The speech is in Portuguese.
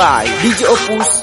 by DJ Opus